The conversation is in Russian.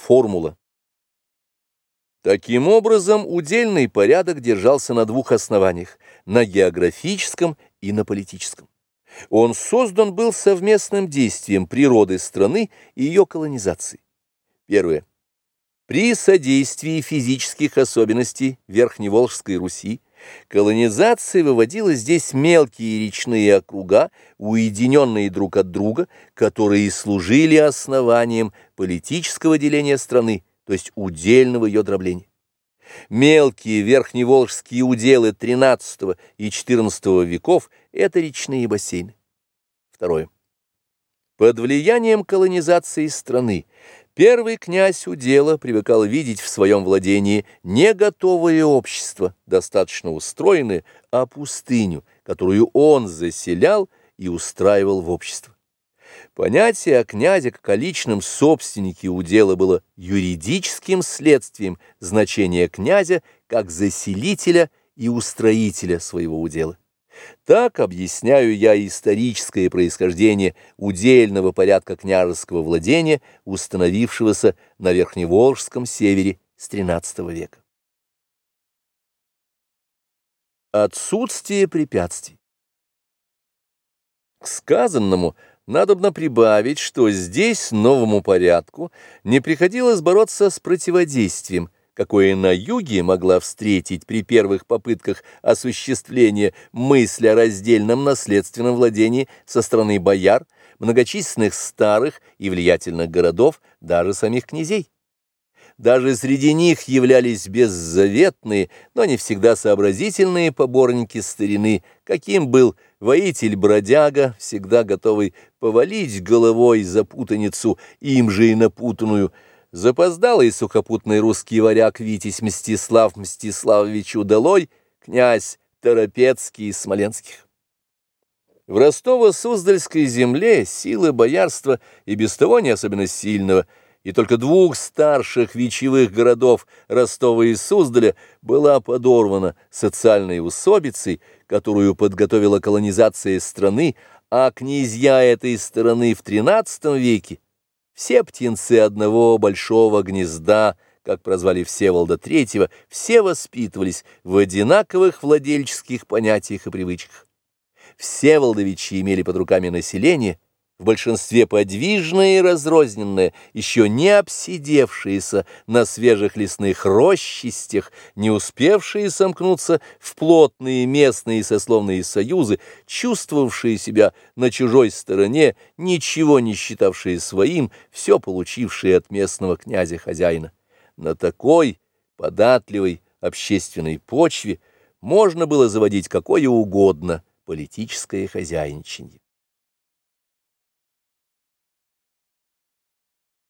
Формула. Таким образом, удельный порядок держался на двух основаниях – на географическом и на политическом. Он создан был совместным действием природы страны и ее колонизации. Первое. При содействии физических особенностей Верхневолжской Руси колонизация выводила здесь мелкие речные округа, уединенные друг от друга, которые служили основанием политического деления страны, то есть удельного ее дробления. Мелкие верхневолжские уделы XIII и XIV веков – это речные бассейны. Второе. Под влиянием колонизации страны первый князь удела привыкал видеть в своем владении не готовое общество, достаточно устроенное, а пустыню, которую он заселял и устраивал в общество. Понятие о князе как о личном собственнике удела было юридическим следствием значения князя как заселителя и устроителя своего удела. Так объясняю я историческое происхождение удельного порядка княжеского владения, установившегося на Верхневолжском севере с XIII века. Отсутствие препятствий. К сказанному – Надобно прибавить, что здесь новому порядку не приходилось бороться с противодействием, какое на юге могла встретить при первых попытках осуществления мысли о раздельном наследственном владении со стороны бояр, многочисленных старых и влиятельных городов, даже самих князей. Даже среди них являлись беззаветные, но не всегда сообразительные поборники старины, каким был воитель-бродяга, всегда готовый повалить головой запутаницу, им же и напутанную, запоздалый сухопутный русский варяг Витязь Мстислав Мстиславович Удалой, князь Торопецкий из Смоленских. В Ростово-Суздальской земле силы боярства и без того не особенно сильного – и только двух старших вечевых городов Ростова и Суздаля была подорвана социальной усобицей, которую подготовила колонизация страны, а князья этой страны в XIII веке, все птенцы одного большого гнезда, как прозвали Всеволода III, все воспитывались в одинаковых владельческих понятиях и привычках. Всеволодовичи имели под руками население – в большинстве подвижные и разрозненные, еще не обсидевшиеся на свежих лесных рощистях, не успевшие сомкнуться в плотные местные сословные союзы, чувствовавшие себя на чужой стороне, ничего не считавшие своим, все получившие от местного князя-хозяина. На такой податливой общественной почве можно было заводить какое угодно политическое хозяйничание.